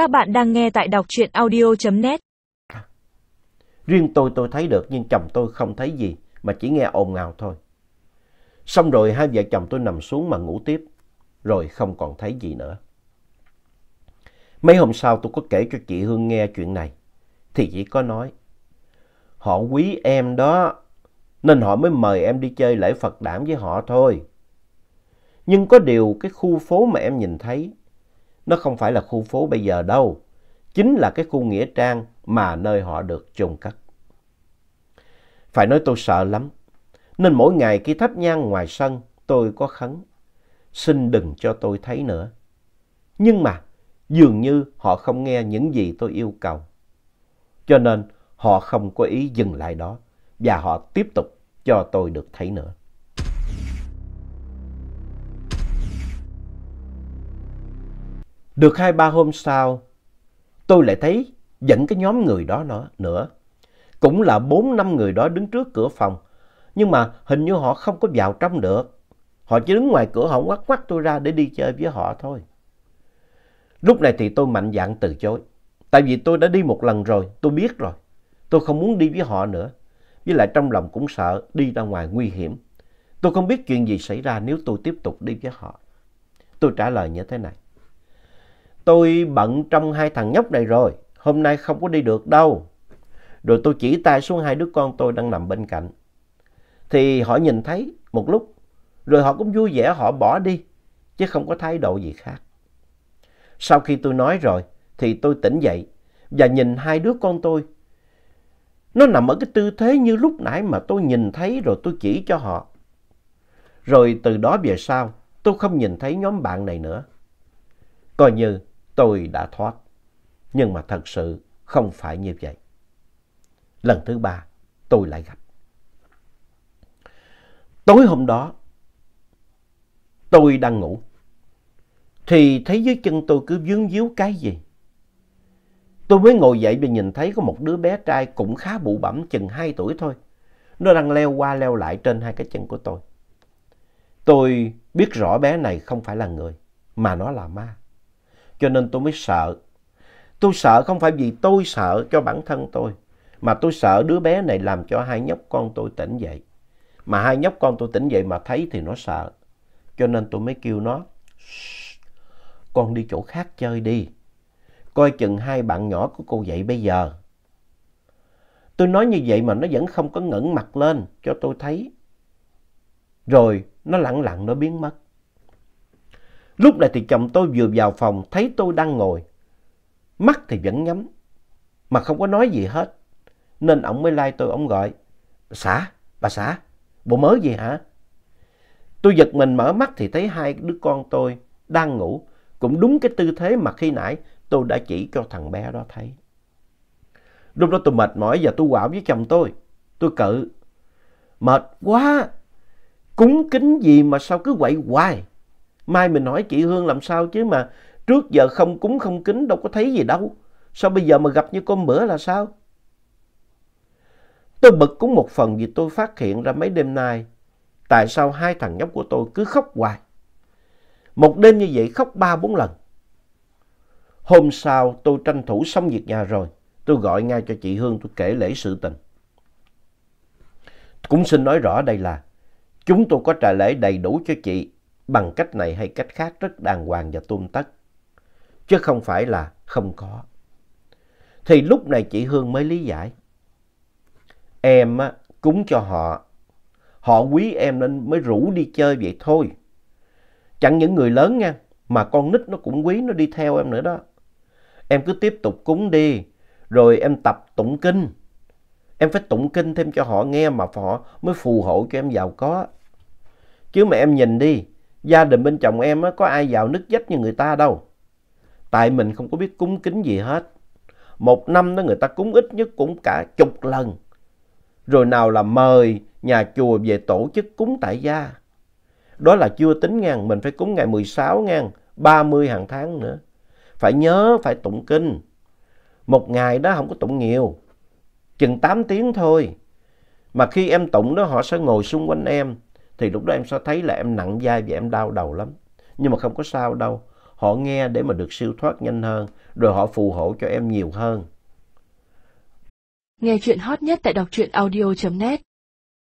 Các bạn đang nghe tại đọc truyện audio.net. Riêng tôi tôi thấy được, nhưng chồng tôi không thấy gì, mà chỉ nghe ồn ào thôi. Xong rồi hai vợ chồng tôi nằm xuống mà ngủ tiếp, rồi không còn thấy gì nữa. Mấy hôm sau tôi có kể cho chị Hương nghe chuyện này, thì chỉ có nói, họ quý em đó, nên họ mới mời em đi chơi lễ Phật đảm với họ thôi. Nhưng có điều cái khu phố mà em nhìn thấy nó không phải là khu phố bây giờ đâu. Chính là cái khu Nghĩa Trang mà nơi họ được chôn cất. Phải nói tôi sợ lắm. Nên mỗi ngày khi thắp nhang ngoài sân, tôi có khấn. Xin đừng cho tôi thấy nữa. Nhưng mà dường như họ không nghe những gì tôi yêu cầu. Cho nên họ không có ý dừng lại đó và họ tiếp tục cho tôi được thấy nữa. Được hai ba hôm sau, tôi lại thấy dẫn cái nhóm người đó nữa. Cũng là bốn năm người đó đứng trước cửa phòng. Nhưng mà hình như họ không có vào trong được. Họ chỉ đứng ngoài cửa họ quắt quắt tôi ra để đi chơi với họ thôi. Lúc này thì tôi mạnh dạn từ chối. Tại vì tôi đã đi một lần rồi, tôi biết rồi. Tôi không muốn đi với họ nữa. Với lại trong lòng cũng sợ đi ra ngoài nguy hiểm. Tôi không biết chuyện gì xảy ra nếu tôi tiếp tục đi với họ. Tôi trả lời như thế này. Tôi bận trong hai thằng nhóc này rồi, hôm nay không có đi được đâu. Rồi tôi chỉ tay xuống hai đứa con tôi đang nằm bên cạnh. Thì họ nhìn thấy một lúc, rồi họ cũng vui vẻ họ bỏ đi, chứ không có thái độ gì khác. Sau khi tôi nói rồi, thì tôi tỉnh dậy và nhìn hai đứa con tôi. Nó nằm ở cái tư thế như lúc nãy mà tôi nhìn thấy rồi tôi chỉ cho họ. Rồi từ đó về sau, tôi không nhìn thấy nhóm bạn này nữa. Coi như tôi đã thoát. Nhưng mà thật sự không phải như vậy. Lần thứ ba, tôi lại gặp. Tối hôm đó, tôi đang ngủ. Thì thấy dưới chân tôi cứ vướng víu cái gì. Tôi mới ngồi dậy và nhìn thấy có một đứa bé trai cũng khá bụ bẩm chừng 2 tuổi thôi. Nó đang leo qua leo lại trên hai cái chân của tôi. Tôi biết rõ bé này không phải là người, mà nó là ma cho nên tôi mới sợ. Tôi sợ không phải vì tôi sợ cho bản thân tôi, mà tôi sợ đứa bé này làm cho hai nhóc con tôi tỉnh dậy. Mà hai nhóc con tôi tỉnh dậy mà thấy thì nó sợ. Cho nên tôi mới kêu nó, con đi chỗ khác chơi đi. Coi chừng hai bạn nhỏ của cô dậy bây giờ. Tôi nói như vậy mà nó vẫn không có ngẩng mặt lên cho tôi thấy. Rồi nó lặng lặng nó biến mất. Lúc này thì chồng tôi vừa vào phòng thấy tôi đang ngồi. Mắt thì vẫn nhắm, mà không có nói gì hết. Nên ổng mới lai tôi, ổng gọi. Xã, bà xã, bộ mới gì hả? Tôi giật mình mở mắt thì thấy hai đứa con tôi đang ngủ. Cũng đúng cái tư thế mà khi nãy tôi đã chỉ cho thằng bé đó thấy. Lúc đó tôi mệt mỏi và tôi quạo với chồng tôi. Tôi cự. Mệt quá. Cúng kính gì mà sao cứ quậy hoài. Mai mình hỏi chị Hương làm sao chứ mà trước giờ không cúng không kính, đâu có thấy gì đâu. Sao bây giờ mà gặp như con bữa là sao? Tôi bực cũng một phần vì tôi phát hiện ra mấy đêm nay tại sao hai thằng nhóc của tôi cứ khóc hoài. Một đêm như vậy khóc ba bốn lần. Hôm sau tôi tranh thủ xong việc nhà rồi. Tôi gọi ngay cho chị Hương tôi kể lễ sự tình. Cũng xin nói rõ đây là chúng tôi có trả lễ đầy đủ cho chị bằng cách này hay cách khác rất đàng hoàng và tôn tất. Chứ không phải là không có. Thì lúc này chị Hương mới lý giải. Em á, cúng cho họ. Họ quý em nên mới rủ đi chơi vậy thôi. Chẳng những người lớn nha, mà con nít nó cũng quý nó đi theo em nữa đó. Em cứ tiếp tục cúng đi, rồi em tập tụng kinh. Em phải tụng kinh thêm cho họ nghe mà họ mới phù hộ cho em giàu có. Chứ mà em nhìn đi, gia đình bên chồng em có ai giàu nứt dách như người ta đâu. Tại mình không có biết cúng kính gì hết. Một năm đó người ta cúng ít nhất cũng cả chục lần. Rồi nào là mời nhà chùa về tổ chức cúng tại gia. Đó là chưa tính ngàn, mình phải cúng ngày 16 ngàn, 30 hàng tháng nữa. Phải nhớ, phải tụng kinh. Một ngày đó không có tụng nhiều, chừng 8 tiếng thôi. Mà khi em tụng đó họ sẽ ngồi xung quanh em thì lúc đó em sẽ thấy là em nặng vai và em đau đầu lắm. Nhưng mà không có sao đâu. họ nghe để mà được siêu thoát nhanh hơn, rồi họ phù hộ cho em nhiều hơn. Nghe chuyện hot nhất tại đọc truyện audio.net